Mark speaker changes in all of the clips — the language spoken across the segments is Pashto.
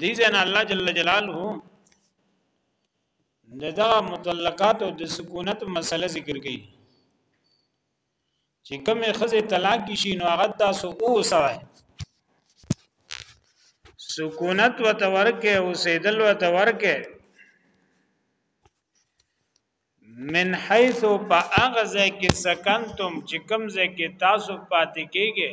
Speaker 1: دې ځین الله جل جلاله دغه مطلقات او د سکونت مسله ذکر کړي چې کومه خزه طلاق شي نو هغه تاسو او سره سکونت و تورکه او سیدل و تورکه من حيث فاغزه کې سکنتم چې کوم ځای کې تاسو پاتې کېږئ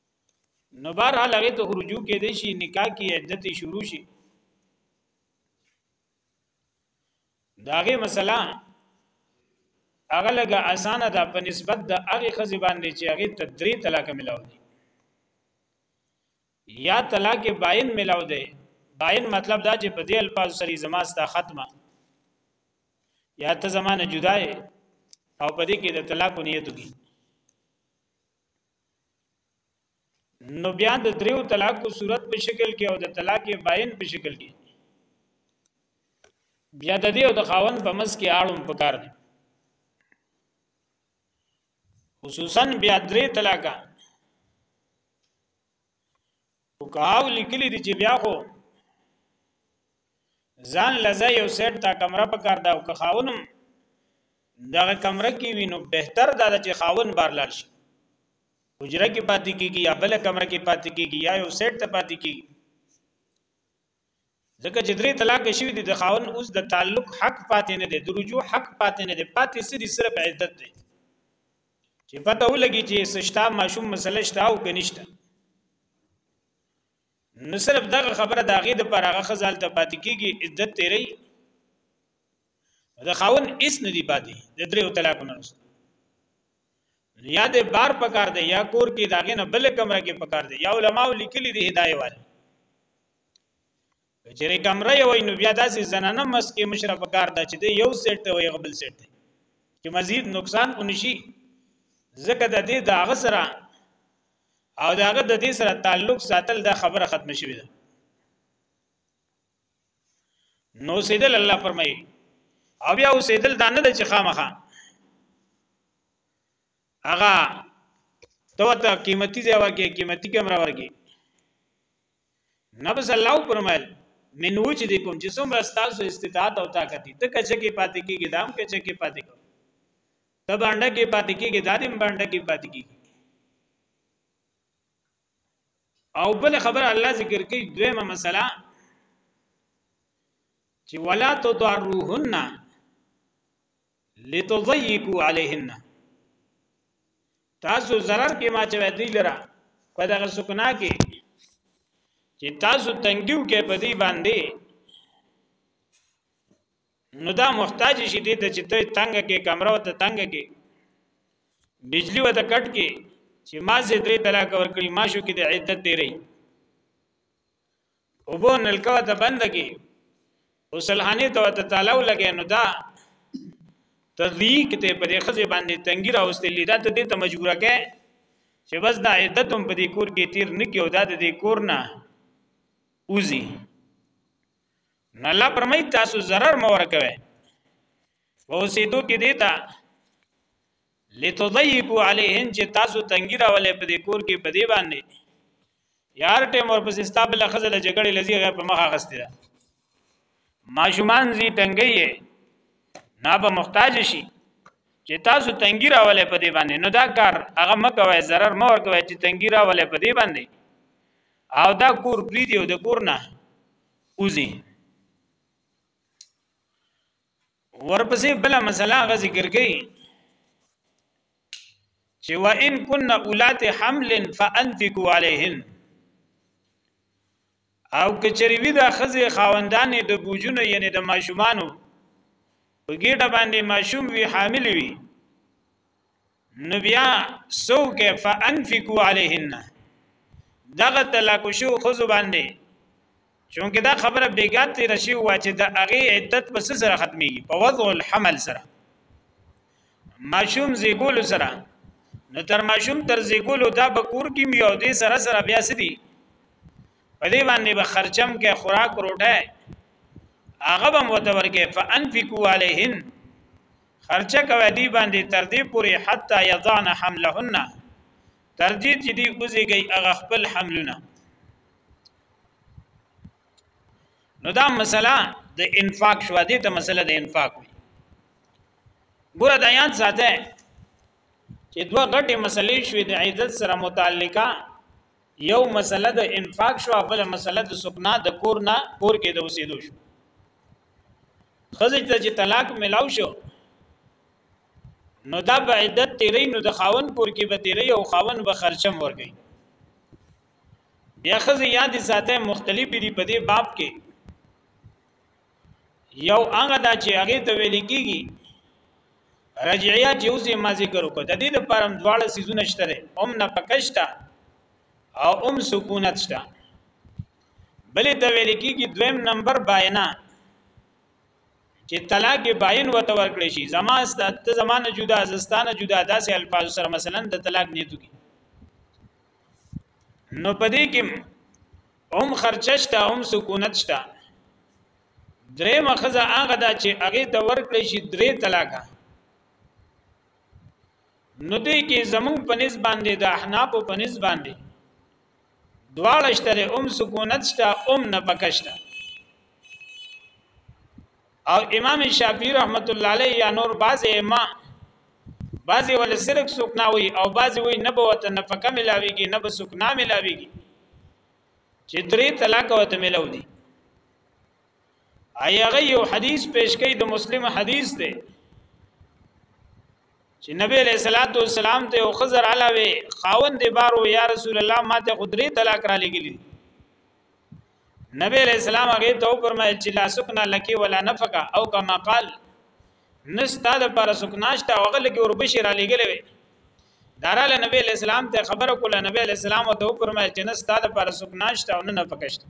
Speaker 1: نو بهر حال هغه ته رجوع کې دي شي نکاح کې عدت شروع شي داغه مسله هغه لګه اسانه ده په نسبت د هغه خزي باندې چې هغه ته درې طلاق ملاو دي یا طلاق باین ملاو دي باین مطلب دا چې په دې الفاظ سری زما ستا ختمه یا ته زمانه جدای او په دې کې د طلاق نیت کی نو بیا د دریو طلاق کو صورت په شکل کې او د طلاق باین په شکل کې بیا د دې او د خاون په مس کې اړوم پکار دي خصوصا بیا درې طلاقه وکاو لیکلی دی چې بیا خو ځان لزه یو سیټ تا کمره په کار دا او که خاونم دغه کمره کې وینو بهتر دا چې خاون بار لار شي حجره کې پاتې کیږي یا بل کمره کې پاتې کیږي یا یو سیټ ته پاتې کیږي ځکه چې درې طلاق شوی دی د خاون اوس د تعلق حق پاتې نه دی د رجوع حق پاتې نه دی پاتې سری صرف عدت دی چې پته ولګي چې سشتا ماشوم مسله شتا او کنيشته نو صرف دغه خبره د هغه د پر هغه خزال ته پاتې کیږي عدت تیری د خاون اس نه دی پاتې د درې طلاق نه نو یا د بار پکار دی یا کور کې داغه نه بل کمره کې پکار دی یا علماء لیکلي دي هدايه والي کچره کمره یو نو بیا داسې زنانه مس کې مشره پکار ده چې یو سیټ ته وي غبل سیټ ته چې مزید نقصان ونشي ځکه د دې داغه سره او داغه د دې سره تعلق ساتل دا خبره ختم شوې ده نو سیدل الله فرمایي او بیا سیدل دا نه د چې خامخا هغه تو ته قیمتي ځای ورکې قیمتي کیمرا ورکې نبس الله فرمایل من وجد کوم چې څومره تاسو استطاعت او طاقت دي ته کچه کې پاتې کېږي دام کچه کې پاتې کو ته باندې کې پاتې کېږي دادم باندې کې پاتې کېږي او بل خبر الله ذکر کوي دویمه مسله چې ولا تضروهن لتضيقوا عليهن تاسو zarar کې ما چوي دی لره په دغه سکنا کې چې تاسو تنګیو کې په دی باندې نو دا محتاج شي دې ته چې ته تنګ کې کمره وته تنګ کې بجلی وته کټ کې چې ما زه درې طلاق ور کړی ما شو کې د عدت تیرې او بو نلکا ته بند کې وسلحانه ته ته تعالی لګې نو دا تضیق ته په دې خزه باندې تنګی راوستل دا ته دې ته مجبوره کې چې بس دا عدت هم په دې کور کې تیر نه کې او دا دې کور نه اوزي نو الله پرمای تاسو zarar مور کوي ووسیدو کې دیتا لتضيقوا عليهن چې تاسو تنګي راولې په دې کور کې په دې باندې یار ټیم ور پسې ستابل خزل جګړې لذي غیر په مخه غستې ده ماشومان زی تنګي نه به محتاج شي چې تاسو تنګي راولې په دې باندې نو دا کار هغه مکوي zarar مور کوي چې تنګي راولې په دې باندې او دا کور پری دی او د کور نه اوزي ورپسې بل مسله غ ذکر کړي چې و ان کن اولات حمل فانفقوا عليهن او کچری وی دا خزه خاوندان د بوجونو یعنی د ماشومانو په ګډه باندې ماشوم وی حامل وی نو بیا سو کې فانفقوا علیهن دغه طلاق شو خو باندې چونکه دا خبره بیګات تی رشی وا چې د هغه عدت په سره ختمي په وضع الحمل سره ماشوم زیګول سره نو تر ماشوم تر زیګول دا به کور کې می او دې سره سره بیا سدي په دې باندې به خرچم کې خوراک روټه هغه به متور کې فانفقوا علیهن خرچه کوي دی باندې تر دې پورې حتی یضعن حملهن تر دې چې دی اوزیږي هغه خپل حملونه نو دا مسله د انفاق شو دې ته مسله د انفاق وي ګوره دا یاد ساته چې دوه غټې مسلې شوې د عزت سره متعلقه یو مسله د انفاق شو بل مسله د سکنا د کور نه کور کې د اوسېدو شو خزج ته چې طلاق ملاو شو نو دا به عدت تیرې نو د خاون کور کې به تیرې او خاون به خرچم ورګي بیا خزه یاد ساته مختلف دي په دې باب کې یو هغه دا چې هغه ته ویل کېږي رجعیه چې اوس ما ذکر وکړ د دې لپاره هم دواړه سيزونه شته لري ام نه پکشتا او ام سکونت شته بلې ته ویل کېږي دویم نمبر باینا چې طلاق باین وته ورکړي شي زما ست زمانه جدا زستانه جدا داسې الفاظ سره مثلا د طلاق نیتو کې نو پدې کې هم خرچه شته هم سکونت شته درې مخزه هغه دا چې هغه ته ورکړې شي درې طلاقه نو دې کې زمون په نس باندې د احناف په نس باندې دواړه شته هم سکونت شته هم نه پکشته او امام شافعی رحمت الله علیه یا نور بعض ائمه بعضی ول سرک سکنا وی او بعضی وی نه بوت نفقه ملاویږي نه به سکنا ملاویږي چې درې طلاق وته ملاو دي ایغه یو حدیث پیش کړي د مسلم حدیث دی چې نبی علیہ الصلوۃ والسلام ته او خضر علاوه خاوند بارو یا رسول الله ماته خدري طلاق را لګلی نبی علیہ السلام هغه ته فرمایل چې لا سکنا لکی ولا نفق او کما قال نستا د پر سکناشته او غل کې وربشي را لګلې وي داراله نبی علیہ السلام ته خبر کوله نبی علیہ السلام ته فرمایل چې نستا د پر سکناشته او نه نفقشته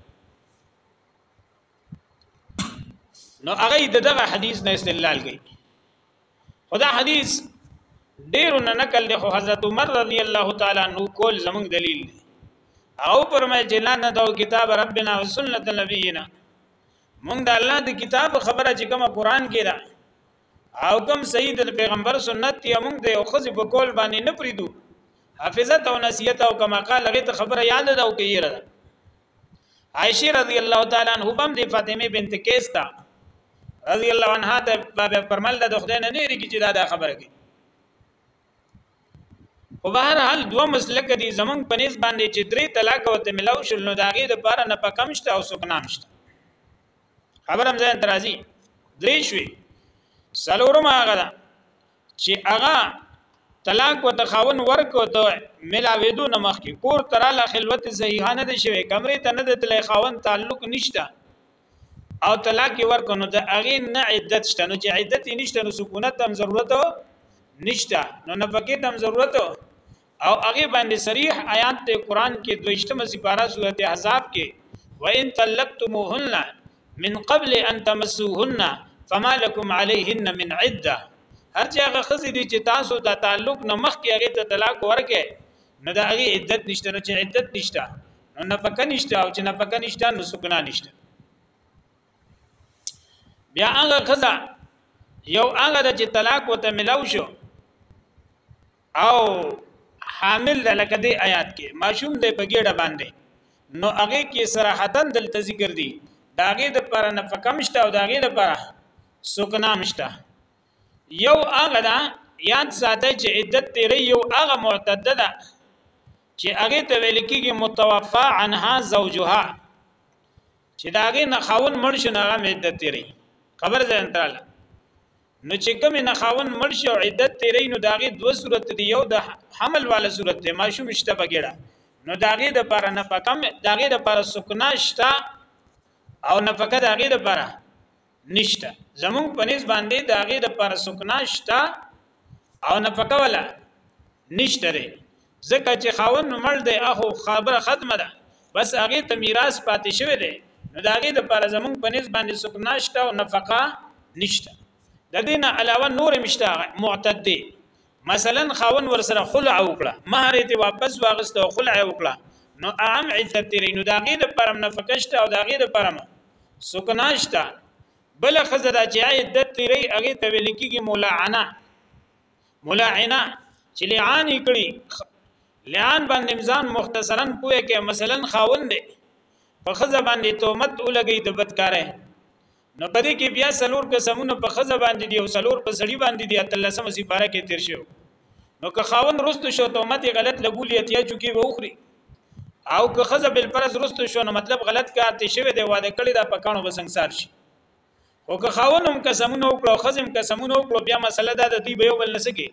Speaker 1: نو هغه دغه حدیث نه استدلال کوي خدا حدیث ډیرو نه نقل دی خو حضرت عمر رضی الله تعالی عنہ کول زموږ دلیل دی او پرمای چې لا نه دو کتاب ربنا او سنت نبینا موږ د الله د کتاب خبره چې کومه قران کې ده او کوم سید پیغمبر سنت یې موږ د یو خزي په کول باندې نه پریدو حافظت او نصیحت او کما قال غیت خبره یاد ده او کیره ده عائشه رضی الله تعالی عنها بم د فاطمه بنت قیس ته رضی الله عنها ته باب پرمل د خدای نه نری کی چې دا خبره کوي خو بهر حال دوه مسلک دي زمنګ پنيز باندې چې درې طلاق او ته ملاو شول نو داغه د پاره نه پکم شته او سکنام شته خبرم ځان ترازی درې شوي سلورم هغه چې هغه طلاق وته خاون ورکو ته ملاویدو نه مخکې کور تراله خلوت صحیحه نه دی شوی کمرې ته نه د تلې خاون تعلق نشته او طلاق ورکو نو د هغه نه عدت شته نو چې عدت نشته نو سکونت هم ضرورت نشته نو نفقه هم ضرورت او هغه باندې صریح آیات ته قران کې دویشتمه سپاره سورته احزاب کې وان طلقتموهن من قبل ان تمسوهن فما لكم عليهن من عده هر چې هغه خزې دي چې تاسو د تعلق نه مخکې هغه ته طلاق ورکې نو د هغه عدت نشته نو چې عدت نشته نو نفقه نشته او چې نفقه نشته نو سکنا نشته بیا هغه خزه یو هغه چې طلاق وته ملاو شو او حامل ده لکه دی آیات کې ماشوم دی په ګډه باندې نو هغه کې صراحتا دلته ذکر دی داغه د پر نفقه مشته او داغه د پر سکنا مشته یو هغه دا یاد ساته چې عدت تیرې یو هغه معتده ده چې هغه ته ویل کېږي متوفا عنها زوجها چې داغه نه خاون مړ شنه هغه عدت تیرې خبر ځان تراله نو چې کوم نه خاون مړ شي او عدت تیرې نو داغه دوه صورت دی یو د حمل والا صورت دی ماشوم شته بګړه نو داغه د پر نه پکم داغه د پر سکنا شته او نه پکې داغه د پر نشته زمون پنيز باندې داغه د پر سکنا شته او نه پکې ولا نشته ځکه چې خاوند مړ دی اخو خبره ختمه ده بس هغه ته میراث پاتې شوی دی نو دا غي د پر زمون په نس باندې څوک ناشته او نفقه نشته د دینه علاوه نور مشته معتد دی مثلا خاون ور سره خلع وکړه مہر ته واپس واغست او خلع وکړه نو عام عزت تیری نو دا غي د پرم نفقه شته او دا غي د پرم څوک ناشته بل خزه دا چې عدت تیری هغه ته ویل کیږي مولعنه ملاعنا چې لعان یې کړي لعان باندې ځان مختصرا پوهه کې مثلا خاوند دی په خزه باندې تهمت ولګي د بدکارۍ نو په دې کې بیا سلور قسمونه په خزه باندې دی او سلور په سړي باندې دی اتلسم سی پارا کې تیر شو نو که خاوند رستو شو تهمت غلط لګولې اتیا چوکي به وخري او که خزه بل پرز رستو شو نو مطلب غلط کار ته شوی دی واده کړی دا پکانو بسنګسار شي او که خاون هم قسمونه وکړو او خزم قسمونه وکړو بیا مسله دا د دوی به یو بل نسګي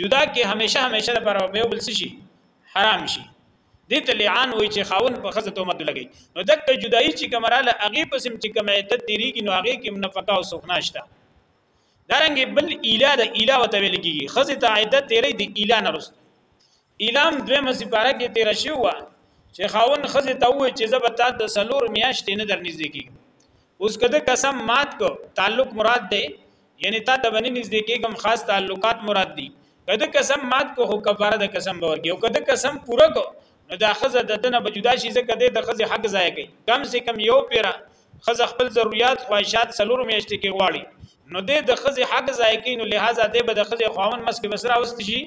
Speaker 1: جدا کې همیشه همیشه لپاره به یو بل شي حرام شي دې ته لعان وای چې خاون په خزه تهمت لګي نو دغه جدایي چې کمراله هغه پسم چې کوم عدت تیریږي نو هغه کې منفقه او سخناشته دارنګ بل اله د اله وته ویل کیږي خزه ته عدت تیری د اله نه رسته ایلام دویمه سپاره کې تیر شوی و چې خاون خزه ته وې چې زه به تا د سلور میاشتې نه درنږدې کیږم اوس کده قسم مات کو تعلق مراد دی یعنی تا ته باندې نږدې کیږم خاص تعلقات مراد دي کده قسم مات کو هو کفاره د قسم باور کې او کده قسم پوره کو نو دا خزه د دنه بجدا شي ځکه د خزه حق ضایع کوي کم سه کم یو پیرا خزه خپل ضرورت خواهشات سلور میاشتې کې غواړي نو د خزه حق ضایع کوي نو لہذا د به د خزه خواون مسکه بسرا واست شي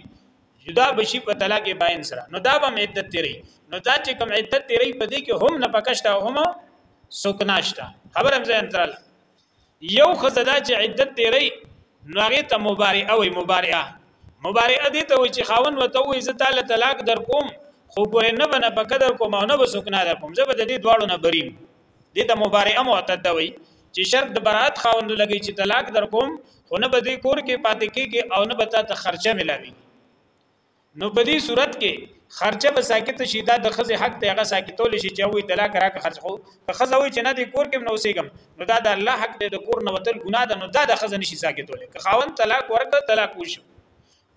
Speaker 1: جدا بشي په طلاق باین سره نو دا به عدت تیری نو دا چې کوم عدت تیری په دې کې هم نه پکشته هم سکناشته خبر هم ځان ترل یو خزدا چې عدت تیری نو هغه ته مبارئه وي مبارئه مبارئه دې ته وي چې خاون وته وي زه تعالی طلاق در کوم خو ګورې نه بنه په قدر کوم او نه به سکنا در کوم زه به دې دواړو نه بریم دې ته مبارئه معتده وایي چې شرط د برائت خاوند لګي چې طلاق در کوم خو نه به دې کور کې پاتې کېږي او نه به تا ته خرچه ملاوي نو په دې صورت کې خرچه به ساکت شي دا د خزې حق دی هغه ساکتول شي چې وي طلاق راک خرچ خو که خزه وي چې نه دې کور کې نو سیګم نو دا د الله حق دی د کور نه وتل ګناه ده نو دا د خزه نشي ساکتول که خاوند طلاق ورکړ طلاق وشو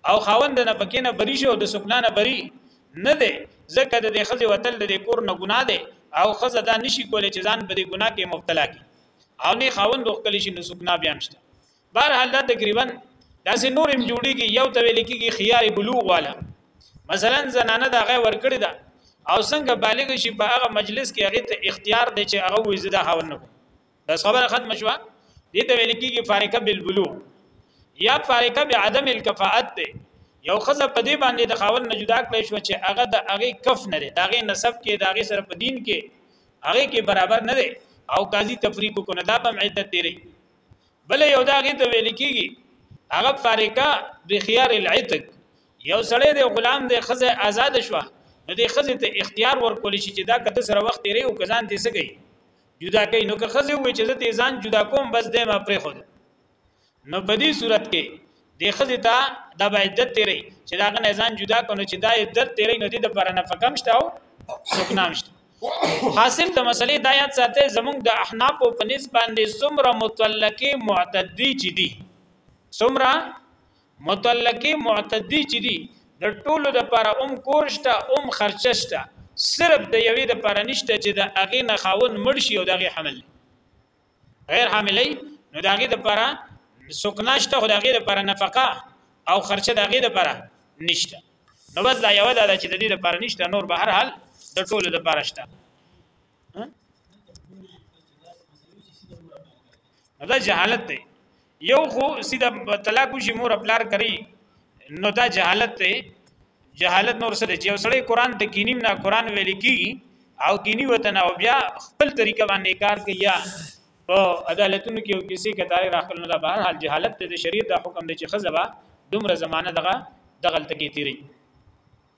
Speaker 1: او خاوند نه پکې نه بری شو د سکنا نه بری نه دی ځکه د دې خزه وتل د دې کور نه ګناه دی او خزه دا نشي کولای چې ځان په دې ګناه کې مبتلا کی او نه خاوند وکړي شي نو سکنا بیا مشته بهر حال دا تقریبا داسې نور هم جوړیږي یو ته ویل کېږي خيار بلوغ والا مثلا زنانه دا غي ورکړي دا او څنګه بالغ شي په هغه مجلس کې هغه ته اختیار دی چې هغه وې زده هاون نه دا خبره ختم شوه دې ته ویل کېږي فارقه بالبلوغ یا فارقه بعدم الکفاءت ده یو خزه په دې باندې د خاون نه جدا کړی شو چې هغه د هغه کف نه دی داغه نسب کې داغه سره په دین کې هغه کې برابر نه دی او قاضي تفریق کو نه دا په عدت دی بل یو دا غي ته ویل کیږي هغه فارقه بخيار العتق یو سړی د غلام د خزه آزاد شوه نو د خزه ته اختیار ورکول شي چې دا کده سره وخت لري او کزان دې سګي جدا کوي نو که خزه وي چې زه ته ځان جدا کوم بس دې ما پرې خود نو په دې صورت کې د خزه ته د عدت تیری چې دا غنه ځان جدا کونو چې دا عدت تیری نو دې د پر نه فکم شته او سکنام شته حاصل د مسلې د آیات ساته زمونږ د احناف او پنځ باندې سمره متلکه معتدی چې دي سمره مطلقه معتدی چې دي د ټولو د پر ام کور شته ام خرچه شته صرف د یوې د پر نشته چې د هغه نه خاون مړ شي او دغه حمل غیر حاملې نو دغه د پر سکناشته خو دغه د پر نفقه او خرچه دغه د پر نشته نو بس دا یو دا چې د دې د پر نشته نور به هر حال د ټولو د پر شته نو دا جهالت دی یو خو سیده طلاق شي مور خپلار کوي نو دا جهالت دی جهالت نور سره چې وسړی قران ته کینیم نه قران ویل کی او کینی وطن او بیا خپل طریقه باندې کار کوي یا په عدالتونو کې کسی کتاري راخل نه دا بهر حال جهالت ته د شریعت د حکم د چې خزبه دومره زمانه دغه دغلت کې تیری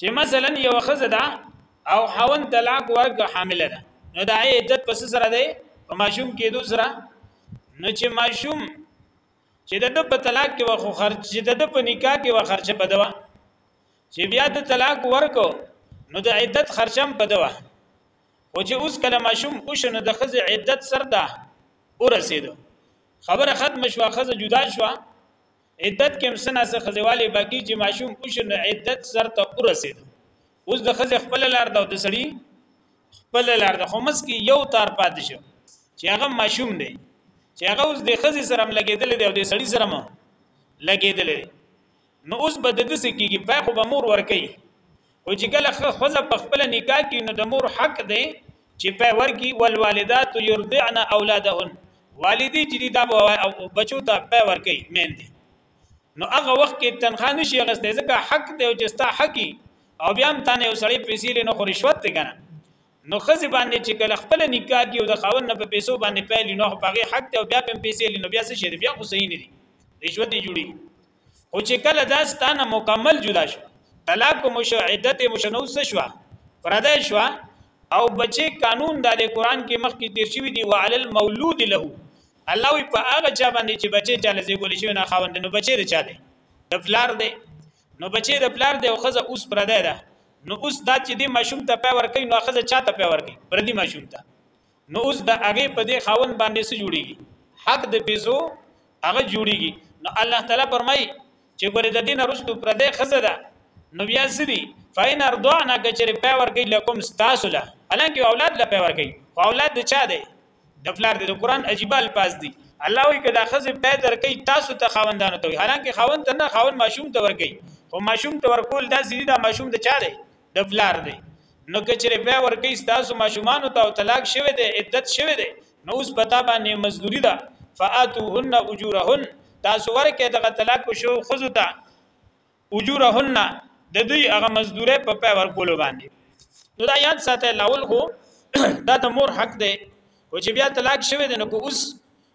Speaker 1: چې مثلا یو خزه ده او حون طلاق ورک حامل ده نو دا عدت پس سره ده په ماشوم کې دو سره نو چې ماشوم چې د په طلاق کې وخو خرج چې د په نکاح کې و خرچه بدوا چې بیا د طلاق ورکو نو د عدت خرچم بدوا او چې اوس کله ماشوم او شنو د خزه عدت سر ده ورسېدو خبره ختم شو خزه جدا شو عدت کې هم سنا سه خزواله باقی چې ماشوم اوشو نو عدت سر ته ورسید اوس د خزې خپل لار دا د سړی خپل لار د خمس کې یو تار پات شو چې هغه ماشوم دی چې هغه اوس د خزې سره هم لګیدل دی او د سړی سره هم لګیدل دی نو اوس به د دې سکیږي په خو به مور ور کوي خو چې کله ښځه په خپل نکاح کې نو د مور حق دی چې په ورکی والوالدات يرضعن اولادهن والدي چې دا به بچو ته په ور کوي مین دي نو هغه وخت کې تنخوا نشي غستې ځکه حق دی او چې ستا حقي او بیا هم تانه وسړې پیسې نو خو رشوت دی کنه نو خزي باندې چې کله خپل نکاح کې او د خاون په پیسو باندې پیل نو هغه حق دی او بیا هم پیسې لینو بیا څه شي بیا خو صحیح نه دي رشوت جوړي خو چې کله دا ستانه مکمل جدا شو طلاق مو شو عدت مو شنو څه شو پرده شو او بچي قانون د قران کې مخکې تیر شوی دی وعلى المولود له الله وی په هغه چا باندې چې بچي چاله زی ګول شي نه خاوند نو بچي د چا دی د پلار دی نو بچي د پلار دی او خزه اوس پرده ده نو اوس دا چې دی ماشوم ته پی ورکې نو خزه چا ته پی ورکې پردي ماشوم ته نو اوس د هغه په دې خاون باندې څه جوړیږي حق د پیسو هغه جوړیږي نو الله تعالی فرمایي چې ګوره د دین رستو پر دې خزه ده نو بیا سری فین ارضعنا کچری پای ورګی لکم تاسو له الانکه اولاد له پای ورګی خو اولاد د چا دی د فلار دی د قران عجیب الفاظ دی الله وی کدا خزه پای درکې تاسو ته خاوندانو ته الانکه خاوند ته نه خاوند ماشوم ته ورګی خو ماشوم ته ورکول دا سری دا ماشوم د چا دی د پلار دی نو کچره په ور کوي تاسو ماشومان ته او طلاق شوه دی عدت شوه دی نو اوس پتا باندې مزدوري ده فاتوهن اجورهن تاسو ورکه دغه طلاق شو خزو ته اجورهن د دوی هغه مزدوره په پا ور کولو باندې نو دا یاد ساته لاول خو دا د مور حق دی او چې بیا طلاق شوه دی نو اوس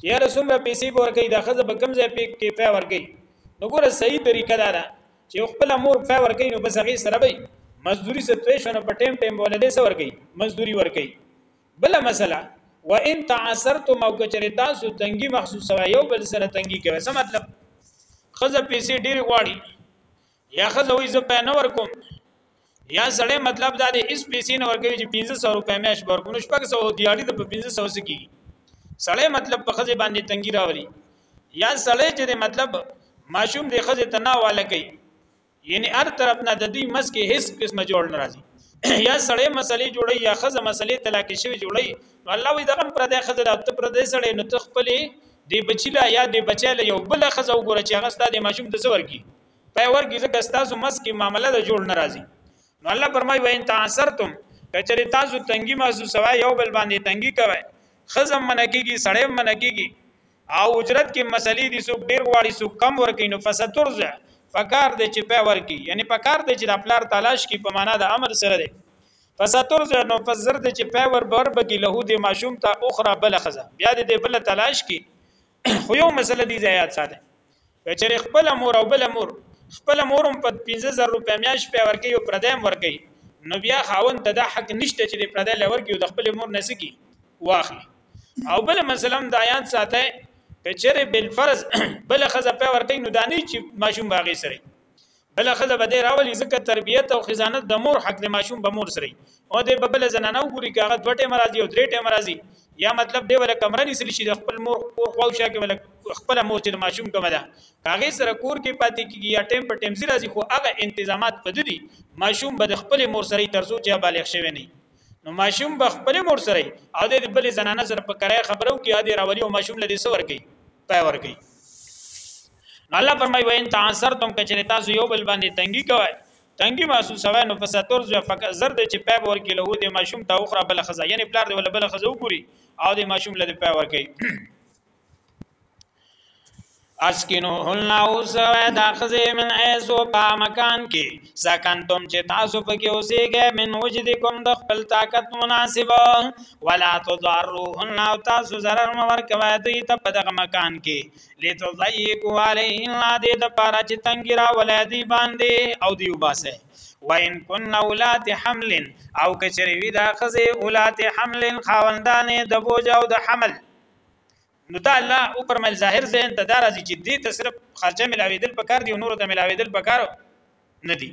Speaker 1: چې یاره څومره پیسې به ورکړي دا خزه به کم ځای پی کې فی ورکړي نو ګوره صحیح طریقه دا ده چې خپل مور فی ورکړي نو بس هغه سره به مزدوري څه توې شنو په ټیم ټیم بوله دې سره ورکړي مزدوري ورکړي بل مسله و ان تعثرتم او کچری تاسو تنګي محسوسه یو بل سره تنګي کوي څه مطلب خزه پیسې ډیر غواړي یا خزه وي زه په نه ورکوم یا سړی مطلب دا دی اس پیسې نه ورکوي چې 1500 روپۍ میاش ورکوم نو شپږ سو دیاړي د 1500 سکی سړی مطلب په خزه باندې تنګي راولي یا سړی چې مطلب ماشوم د خزه تناواله کوي یعنی هر طرف نه د دوی مس کې هیڅ قسمه جوړ ناراضي یا سړی مسلې جوړي یا خزه مسلې طلاق شوی جوړي نو الله وی دغه پر د خزه د پر د سړی نو تخپلې دی بچی لا یا دی بچی لا یو بل خزه وګوره چې هغه ستاسو ماشوم د زور کی پای ورګي ځکه تاسو مس کې معاملې د جوړ ناراضي نو الله فرمایي وین تاسرتم کچری تاسو تنګي محسوس وای یو بل باندې تنګي کوي خزم منکیږي سړی منکیږي او اجرت کې مسلې دي څوک ډیر غواړي څوک کم ورکې نو فسترزه فکر دې چې په ورکی یعنی فکر دې چې د خپل تلاش کې په معنا د امر سره دی فسترزه نو فزر دې چې په ور بر بګي له دې ماشوم ته اخرى بل خزه بیا دې بل تلاش کې خو یو مسله دی زیات ساته کچره خپل مور او بل مور خپل مورم په 15000 روپیا میاش په ورکې او پردایم ورکې نو بیا خاون ته دا حق نشته چې پردای لور کې او د خپل مور نسکی واخلي او بل مسله هم دا یاد ساته کچره بل فرض بل خزه په ورکې نو دانی چې ماشوم باغې سره بل خزه به دې راولي ځکه تربیت او خزانت د مور حق د ماشوم به مور سره او دې په بل زنانه وګوري کاغه دوه ټیم راځي او درې ټیم راځي یا مطلب دې ولا کمره نسل شي د خپل مور کور خو شا کې ولا خپل مور چې ماشوم کومه ده کاغه سره کور کې پاتې کیږي یا ټیم په ټیم زی راځي خو هغه تنظیمات پد دي ماشوم به د خپل مور سره ترسو چې بالغ شوی نه نو ماشوم به خپل مور سره او د بل زنانه سره په کرای خبرو کې یاد راولي او ماشوم لدی سور کوي پای ورکړي الله فرمایي وین تعذرتم کچری تاسو یو بل باندې تنګي کوي تنګي محسوس وای نو پس تور زو فک زر د چې پای ورکړي له دې ماشوم ته اخرى بل خزا یعنی پلار دی ولا بل خزا وګوري او دې ماشوم له پای ورکړي اسکینو هلنا اوس دا خزه من ایزو په مکان کې سکنتم چې تاسو پکې اوسېږئ من وجدکم د خپل طاقت مناسبه ولا تضروهن او تاسو ضرر مه ورکوئ دوی ته په دغه مکان کې لتضیقو علیهن لا دې دپاره چې تنګي راولی دوی باندې او دوی وباسئ وان کن اولات حمل او کچری وی دا خزه اولات حمل خاوندانې د بوج او د حمل نو دا الله او پرمل ظاهر ذهن ته دا راځي چې دې ته صرف خرچه ملاویدل پکار دی او نور ته ملاویدل پکار نه دی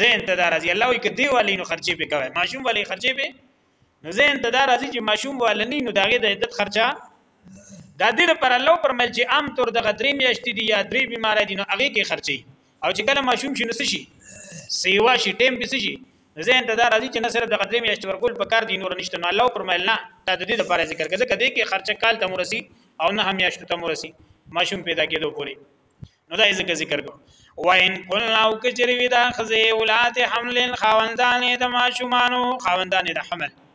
Speaker 1: ذهن ته دا راځي الله وی کدی والی نو خرچه به کوي ماشوم والی خرچه به نو ذهن ته دا راځي چې ماشوم والنی نو داغه د عدت خرچه دا دې پر الله پر مل چې عام طور د غدرې میاشتې دي یا درې بیمار دي نو هغه کې خرچي او چې کله ماشوم شي نو څه شي سیوا شي ټیم به څه شي ذهن ته دا راځي چې نه صرف د قدرې میاشتې ورکول په کار دي نور نشته نو الله پرمایل نه تا د دې لپاره ذکر کړه ځکه دې کې خرچه کال ته مرسي او نه هم میاشتو ته مرسي ماشوم پیدا کېدو پوري نو دا ذکر ذکر کو وین کل او کچری ودا خزه اولاد حملن خاوندان د ماشومانو خاوندان د حمل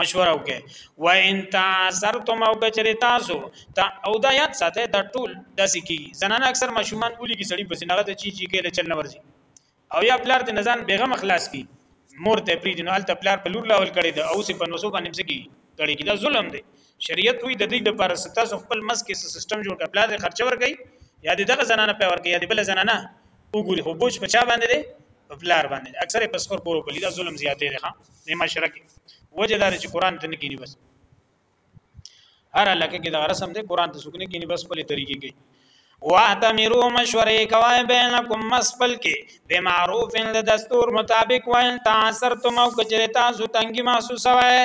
Speaker 1: مشوره وکړي و ان تاسرتم او کچری تاسو ته او دا یاد ساته دا ټول داسې کی زنان اکثر ماشومان اولی کی سړی پسې نغه ته چی چی کله چل نه ورځي او یا پلار ته نزان بیغم خلاص کی مور ته پری دین ال ته پلار په لور لاول کړي دا او سه په نوسو باندې مسکی کړي کی دا ظلم دی شریعت وی د دې د پر ستاسو خپل مس کې سیستم جوړ کړه پلار خرچ ور کوي یا دغه زنانه په ور کوي یا بل زنانه وګوري خو بوج په چا باندې دی په پلار باندې اکثر په سخر کورو کلی دا ظلم زیاتې دی ښا د معاشره کې وجه دار چې قران ته نه کینی بس هر علاقه کې دا رسم دی قران ته سکنه کینی بس په طریقې کې واعتمرو مشورې کوي بینکم مسفل کې به معروف د دستور مطابق وایل تاسو تم او کچره تاسو تنګي محسوسه وای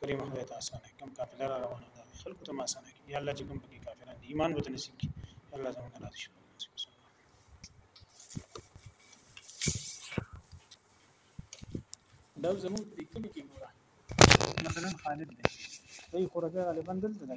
Speaker 1: کریم خدای ته آسانه کړي کوم قافله را روانه ده خلکو ته آسانه کړي یا الله چې کوم پکې کافران دي ایمان وته نصیب کړي الله زموږ راضي شي دا زموږ د کلی کې ګوره مثلا خالد دی دوی خورګه غالبا دلته ده